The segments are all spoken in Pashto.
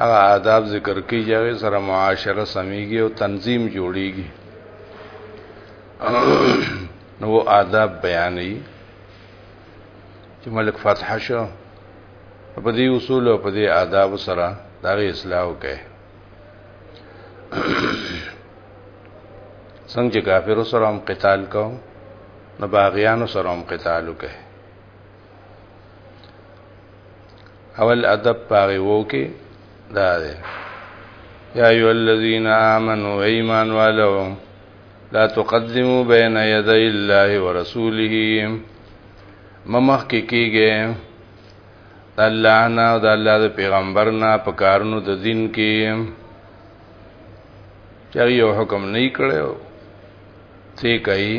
هغه آداب ذکر کیږي هغه سره معاشره سميږي او تنظیم جوړيږي نو آداب بیانې چې ملک فتح شو په دې اصول او په دې آداب سره دا اصلاح وکړي څنګه چې کافرو سره هم قتال کوو نو باغیانو سره هم قتال وکړي اول ادب پاغي وو کې دا دی یا ایو الذین آمنو ایمان والو لا تقدمو بین یدی الله ورسوله ممخ کې کېږي د الله نه او د الله د پیغمبر نه په کارونو د دین کې چې یو حکم نه کړو ته کوي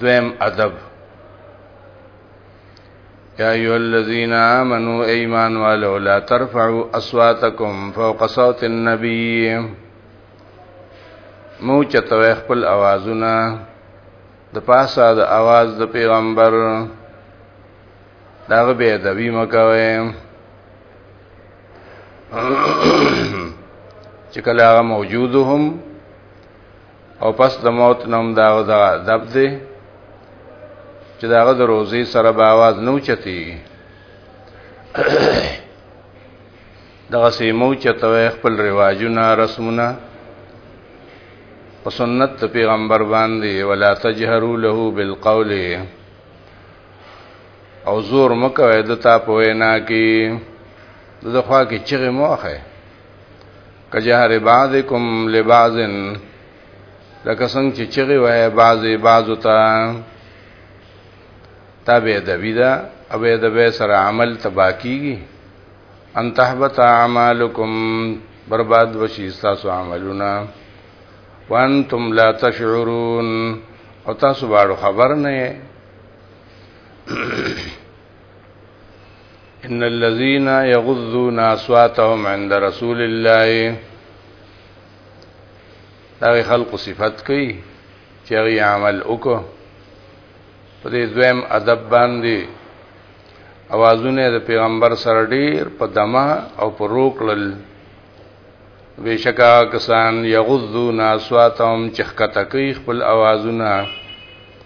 دویم ادب یا ایو الذین آمنو ایمان والو لا ترفعوا اصواتکم فوق صوت النبی مو چتوي خپل اوازونه د پاسه د اواز د پیغمبر داغه به ادبی مکوي چې کله هغه موجود هم او پس د موت نوم دا غدا دب دی چې دا غد روزي سره به आवाज نو چتی دغه سیمو چتوي خپل رواجونه رسمونه په سنت پیغمبر باندې ولا تجهروا له بالقول او زور مکوې د تا په وینا کې د خوا کې چغې موخه کجهر بعضکم لبعضن لکه څنګه چې چغي وای بعضي بعضو ته تابع د ویدا او د به سره عمل تباکیږي ان تحبط اعمالکم برباد وشي تاسو عملونه وانتم لا تشعرون او تاسو باندې خبر نه ان الذين يغضون اصواتهم عند رسول الله دا خلق صفت کوي چې هغه عمل وکړو په دې دویم ادب باندې اوازونه د پیغمبر سره ډیر په دمه او په روکل بشکا کسان یغذون اصواتهم چخکته کوي خپل اوازونه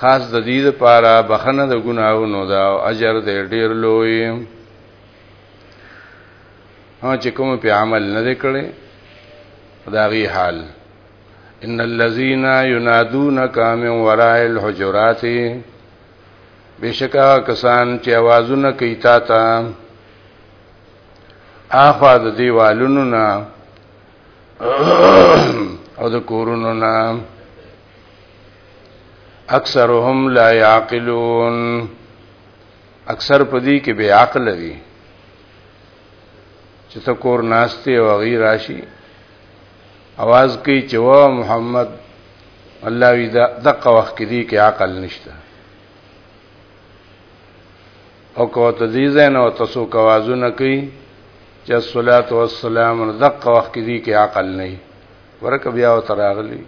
خاص د دې لپاره بخنه د ګناهونو دا او اجر دې ډیر لوی او چې کوم په عمل نه وکړي داغي حال ان الذين ينادونك من وراء الحجرات بشکا کسان چې आवाजونه کوي تا ته اخوا د دیوالونو نه او د کورونو نه اکثرهم لا يعقلون اکثر پدی کې بے عقل دي چې ته کور ناشته او غیر راشي आवाज کوي چې وا محمد الله وی دا دغه وخت کې دی کې عقل نشته او کو ته دې زین او تاسو کوازونه کوي چې الصلات والسلام دغه وخت کې دی کې عقل نه ورکه بیا او تراغلی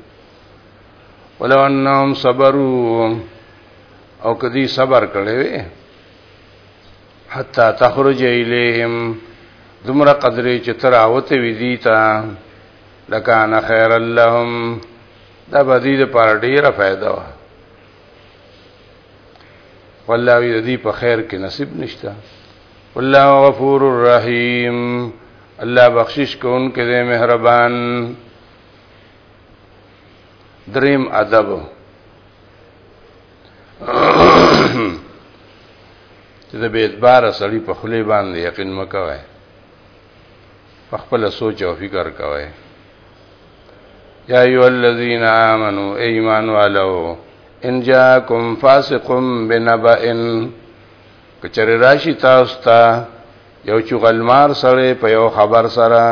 ولو انهم صبروا او کدی صبر کړي وي حتا تخرج الیهم دمر قدرې چې تر اوته وی دي تا لکان خیر لهم دا به دې پر ډیره فائدہ و والله دې په خیر کې نصیب نشته والله غفور الرحیم الله بخشش کوونکی دی مهربان دریم ادب چې د بیت بار سړی په خلی باندې یقین مکوي په خپل سوچ او فکر کوي یا ایو الذین آمنو ایمان والو ان جاءکم فاسقم بنبئن کچری راشی تاسو ته یو چغلمار سره په یو خبر سره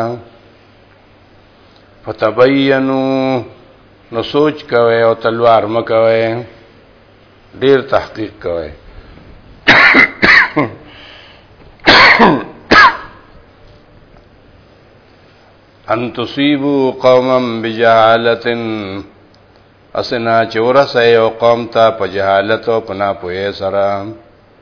فتبینو نو سوچ کوي او تلوار مکوي ډیر تحقیق کوي ان تصيبو قوما بجهاله اسنا چورسه یو قوم ته په جهالت او پنا پوهه سره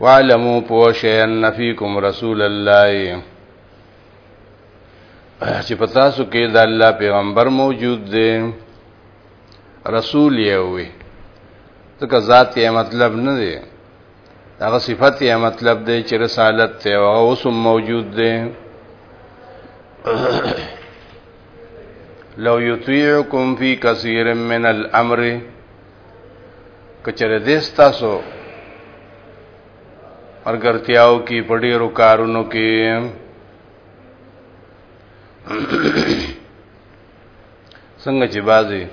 وعلمو پوشه ان فیکم رسول الله چې پتا سو کې د الله پیغمبر موجود دی رسول یې وي ځکه ذات یې مطلب نه دی هغه صفت یې مطلب دی چې رسالت ته او اوس موجود دی لو یطیعکم فی کثیر من الامر که چېرې دې ستاسو مرګرتیاو کې په ډیرو کارونو کې څنګه چې بازي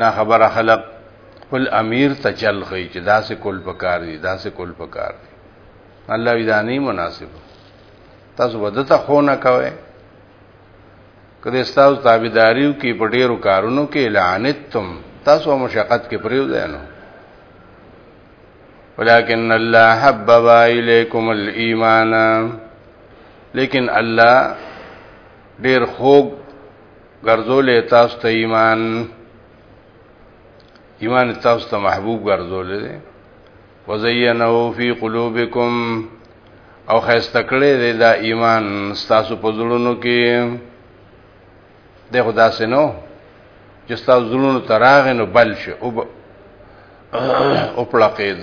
نا خبره خلق خپل امیر ته چل خي چې داسې کول پکار دي داسې کول پکار دي الله وی دا نه مناسب تاسو ودته خو نه کوئ کله تاسو تابعداریو کې په ډیرو کارونو کې لعنتم تاسو مشقت کې پریو ځانو ولكن الله حبب اليكم الايمان لیکن الله ډیر خوږ ګرځولې تاسو ته ایمان ایمان تاسو ته محبوب ګرځولې وزینه فی قلوبکم او خسته کړی دی دا ایمان ستاسو په زړونو کې د خدا سينو چې ستاسو زړونو تراغ نو بل شي او او پړقید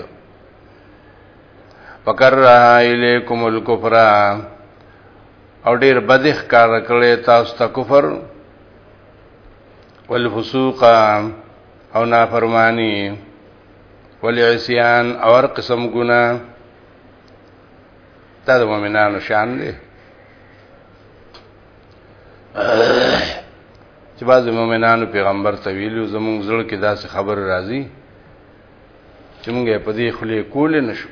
فکر الیکم الکفر او ډیر بدخ کار کړی تاسو ته کفر والفسوق او نافرمانی ولعصيان اور قسم ګنا دا د مؤمنانو شان دی چې بعض مؤمنانو پیغمبر ته ویلو زمونږ زړه کې داسې خبر راځي چې موږ په دې خلې کول نه شو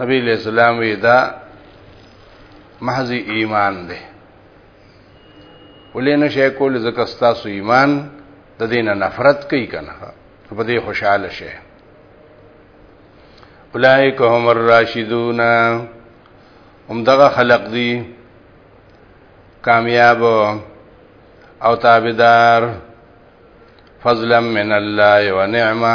نبی له سلام وی دا محض ایمان دی ولې نه شي کول ځکه ستاسو ایمان د دینه نفرت کوي کنه په دې خوشاله شي اولائک هم الراشدون هم دغه خلق دي کامیاب او تابعدار فضلا من الله ونعمه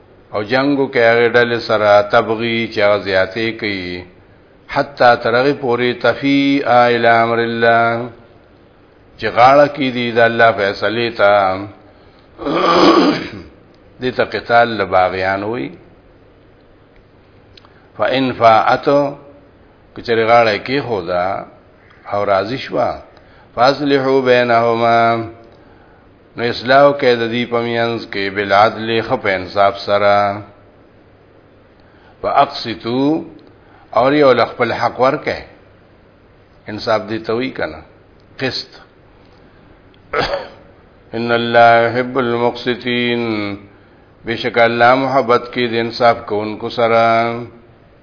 او جنگو کې هغه ډلې سره تبغي چې هغه زیاتې کوي حتی ترغه پوری تفی آل امر الله چې غاړه کې دي د الله فیصله تا دې ته قتال لباغیان وي فإن فاعتو کچری غاړه کې خدا او راضی شوا فاصلحو بینهما نو اصلاح کې د دې پمینس کې بل عدل خپ انصاف سره واقسطو اور یو خپل حق ورکه انصاف دي توي کنه قسط ان الله يحب المقسطين بشک الله محبت کې د انصاف کوونکو سره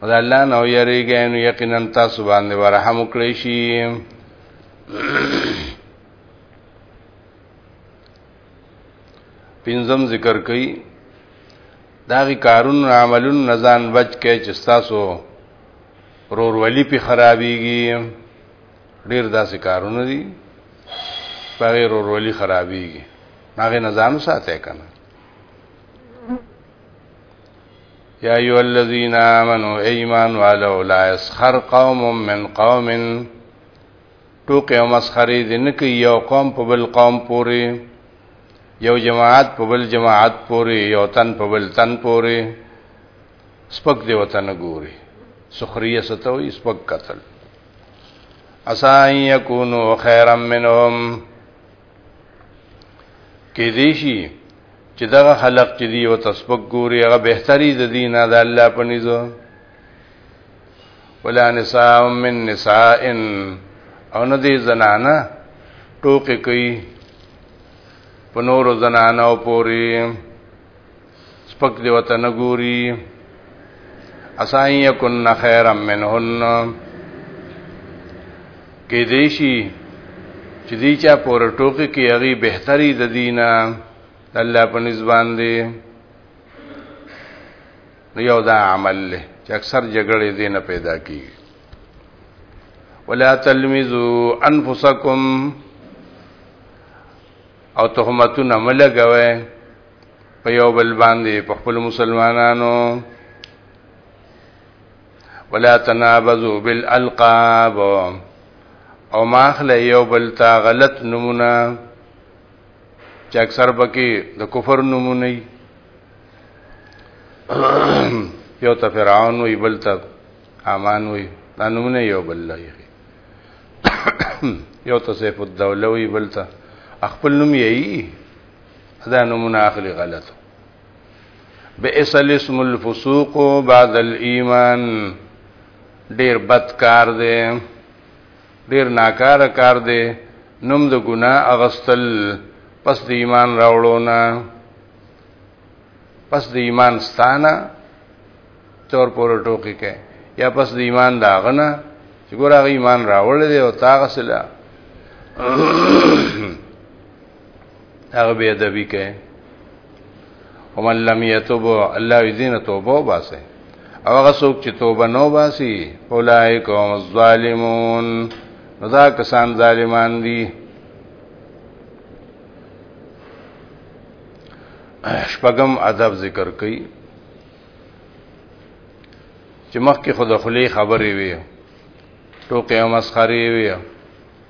او د الله نو یریږئ نو یقینا تاسو باندې ورحم وکړئ شي پنځم ذکر کوي داغي کارون عملون نزان بچ کې چې تاسو رور ولی په خرابيږي ډیر داسې کارونه دي پغیر رور ولی خرابيږي هغه نزان ساته کنه یا ایو الذین آمنو ایمان والو لا اسخر قوم من قوم ټوکې او مسخرې دې نه کوي یو قوم په بل قوم پورې یو جماعت په بل جماعت پورې یو تن په بل تن پورې سپک دی وته نه ګوري سخريه ستوي سپک قتل اسان یکونو خیرم منهم کې دیشي چې دغه خلق چې دی او تسبق ګوري هغه بهتري د دینه د الله په نيزو ولا نساء من نساء او نه دي زنانه ټوکې کوي په نورو زنانو پوري سپک دی وته نه ګوري اسای یکن خیرم منهن کېدای شي چې دی چا پور ټوکی کې هغه بهتري د دینه الله په نسبان دی نو یو دا عمل له چې اکثر جګړې دې نه پیدا کیږي ولا تلمزوا انفسکم او تهمتونه ملګوي په یو بل باندې په خپل مسلمانانو ولا تنابزو بالالقاب او ماخله یو بل تا غلط نمونه چې اکثر پکې د کفر نمونه یو ته فرعون وی بل ته امان وی دا نمونه یو بل لایي یو ته سیف الدوله وی بل ته خپل نوم یې دا نمونه اخلي غلط بئس الاسم الفسوق بعد الايمان ډیر بد کار دی ډیر ناکار کار دی نوم د ګناه اغستل پس د ایمان راوړو نه پس د ایمان ستانه تور پور ټوکی کې یا پس د ایمان داغنه چې ګور هغه ایمان راوړل دی او تاغه سلا هغه به ادبی کوي ومن لم يتوب الله يزين توبه وباسه او هغه څوک چې توبه نو باسي اولائک هم الظالمون دا کسان ظالمان دي شپغم ادب ذکر کړي چې مخکې خود خلی خبرې وي ټوکې او مسخرې وي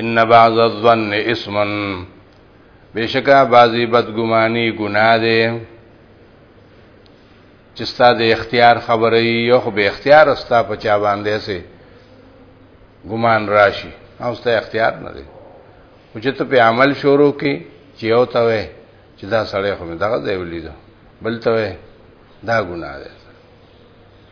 ان بعض الظن اسم بشکا بعضی بدګمانی ګناه ده چې ستا د اختیار خبرې یو خو به اختیار ستا په چا باندې سي ګمان راشي او ستا اختیار نه دی او چې ته په عمل شروع کې چې یو ته وې چې دا سړی خو مې دغه دی ولیدو بل ته وې دا ګناه ده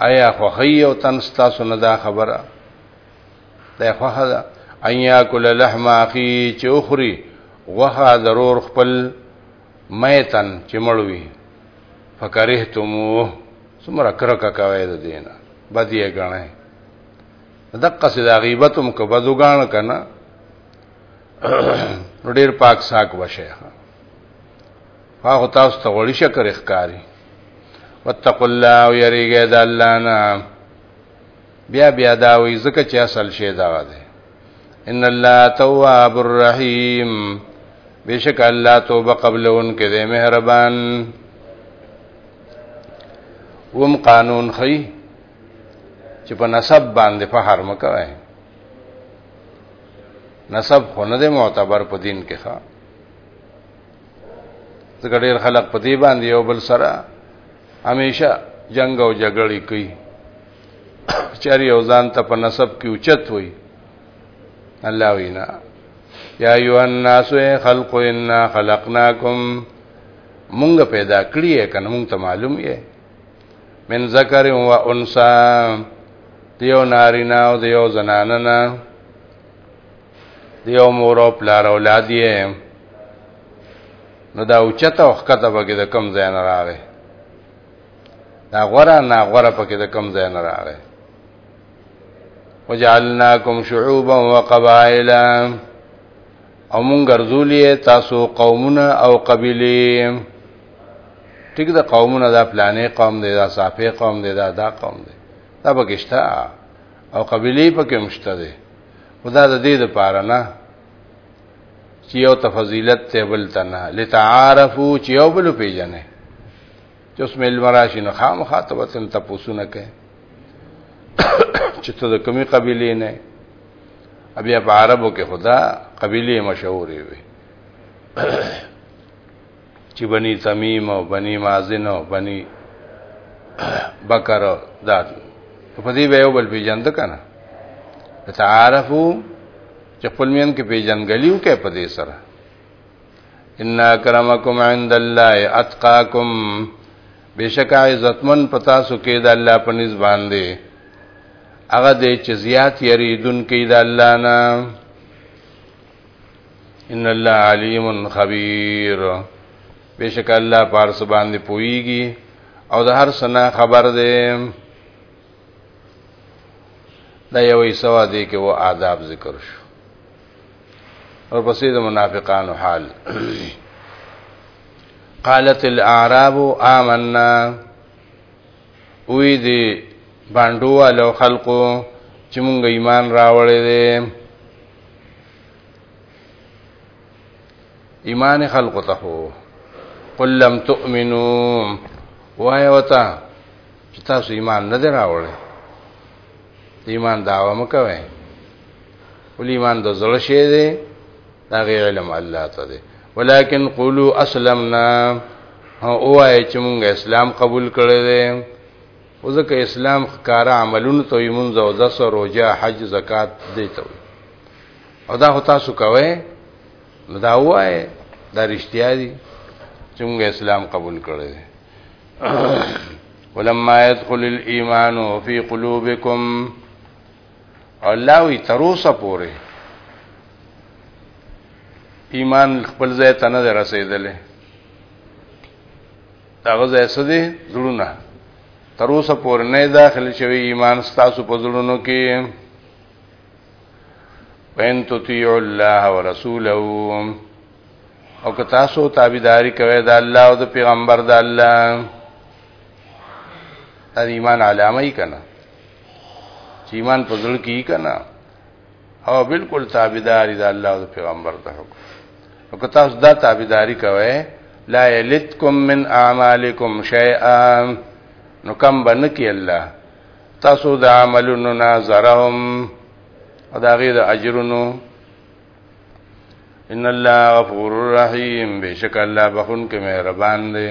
آیا خوخی او تن ستاسو نه دا خبره دا خوخه ده ان یاکل لحم اخی چې اخري غوخه ضرور خپل میتن چې مړوي فکرهتمو سمره کرکه کوي د دینه بدی غنه دقه سي دا غیبتم کو بدو غان کنه ډیر پاک ساک وشه هغه تاسو ته غوړي شکر ښکاری واتقوا الله او یریګه د الله نه بیا بیا دا وی زکه چې اصل شی دا ده ان الله تواب الرحیم بیشک الله توبه قبل ان کې دې مهربان وم قانون خي چې په نسب باندې په هر مکوي نسب خو نه دې معتبر په دین کې ښه ځکه ډېر خلک په دې باندې یو بل سره همیشه جنگ او جګړې کوي چاري او ځان ته په نسب کې اوچت وي الله وینا یا ایو الناس خلق انا خلقناکم مونږ پیدا کړی کنه مونږ ته معلوم یې من ذکر و انسا دیو نارینا او دیو زناننا دیو مور او پلار اولاد یې نو دا اوچته او خکته پکې د کم ځای نه راغی دا غره نه غره پکې د کم ځای نه راغی وجعلناکم شعوبا وقبائل او مونږ ګرځولې تاسو قومونه او قبيله ټیک دا قومونه دا پلانې قوم دی دا صافې قوم دی دا دا قوم دی دا پکشتا او قبيله پکې مشته دی خدا د دې لپاره نه چې یو تفضیلت ته بل تنه لتعارفو چې یو بل پیژنې چې اوس مل مراشي نو خام خاطب تن تاسو نه کوي چې ته د کمی قبیلې نه بیا په عربو کې خدا قبیلې مشهورې وي چې بني تمیم او بني مازن او بني بکر دا په دې به یو بل پیجند کنه تعارفو چې خپل مین کې پیجنګلیو کې په دې سره ان کرمکم عند الله اتقاکم بشک عزتمن پتا سو کې د الله په نس باندې هغه دې چې زیات یریدون کې د الله نه ان الله علیم خبیر بشک الله پار سبان دی پویږي او د هر سنا خبر دی دا یو ایسوا دی کې و آداب ذکر شو اور پسې د منافقانو حال قالت الاعراب آمنا وی دی باندو والو خلقو چې مونږ ایمان راوړې دي ایمان خلق ته هو قل لم تؤمنو وای وتا چې تاسو ایمان نه دراوړل ایمان داوا مکوئ ول ایمان د زړه شی دی دا غیر علم الله ته دی ولکن قولوا اسلمنا او وای چې موږ اسلام قبول کړی دی او ځکه اسلام ښکاره عملونو ته وي مونځ او دس روژه حج زکات دی ته وي او دا خو تاسو کوئ نو دا وایي دا رښتیا دي چې موږ اسلام قبول کړی دی ولما يدخل الايمان في قلوبكم الله وی تروسه پوره ایمان خپل ځای ته نه رسیدلې هغه ځای څه دی زړونه تر اوسه پورې نه داخل شوی ایمان ستاسو په زړونو کې وین تطیع الله ورسوله او که تاسو تابعداري کوئ د الله او د پیغمبر د الله د ایمان علامه یې کنه چې ایمان په زړه کې یې کنه او بالکل تابعداري د الله او پیغمبر د حکم او که تاسو دا تابعداري کوئ لا یلتکم من اعمالکم شیئا نو کم بن کی الله تاسو د عملونو نظرهم او دا غیر اجرونو ان الله غفور رحیم بشک الله بخون کې مهربان دی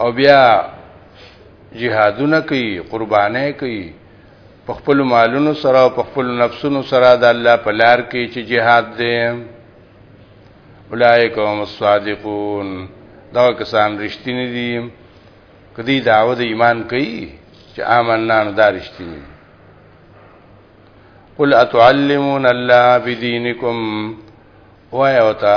او بیا جهادونه کوي قربانې کوي په خپل مالونو سره او په خپل نفسونو سره د الله په لار کې چې جهاد دی اولائک هم الصادقون دا کسان رښتینی دي کدی دعوت ایمان کوي چې آمنا نو دا رښتینی قل اتعلمون الله بدینکم وایو تا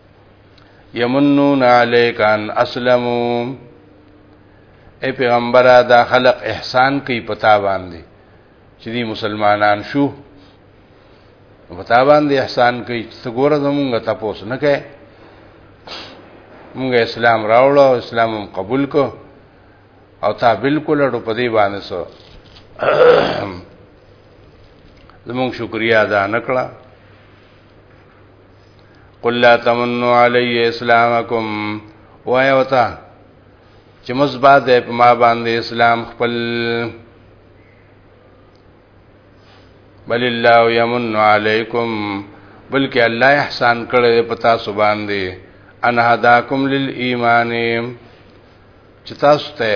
یمنون علیک ان اسلمو اے پیغمبره دا خلق احسان کوي پتا باندې چې دی مسلمانان شو پتا باندې احسان کوي چې ګوره زمونږ تاسو نه کوي مونږ اسلام راوړو اسلام هم قبول کو او تا بالکل اډو په دی باندې سو زمونږ شکریا ادا نکړه قل لا تمنو علی اسلامکم وای وتا چې مثبت ده په ما باندې اسلام خپل بل الله یمن علیکم بلکې الله احسان کړی په تاسو باندې ان هداکم للایمان چې تاسو ته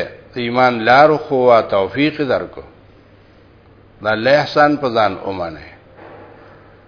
ایمان لار خو او توفیق درکو دا الله احسان په ځان اومنه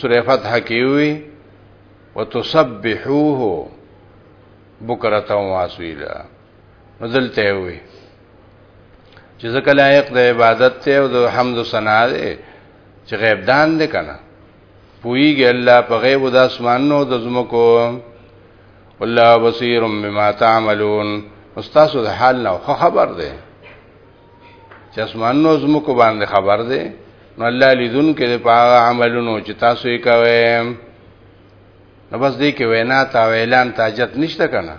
سورې فتح کې وي وتسبحوه بکرة واسویلا نزلته وي چې ځکه لایق د عبادت ته او د حمد و ثنا دی چې غیب دان دی کنه پویږي الله په غیب د اسمانونو د زمکو والله بصیر بما تعملون استاسو د حال نه خبر دی چې اسمانونو زمکو باندې خبر دی نو الله لیدون کې د پاغه عملونو چې تاسو یې کوي نو بس دې کې وینا تا اعلان تاجت نشته کنه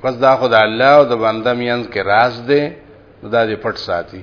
پس دا خدای الله او د بنده مینځ کې راز دی نو دا دې پټ ساتي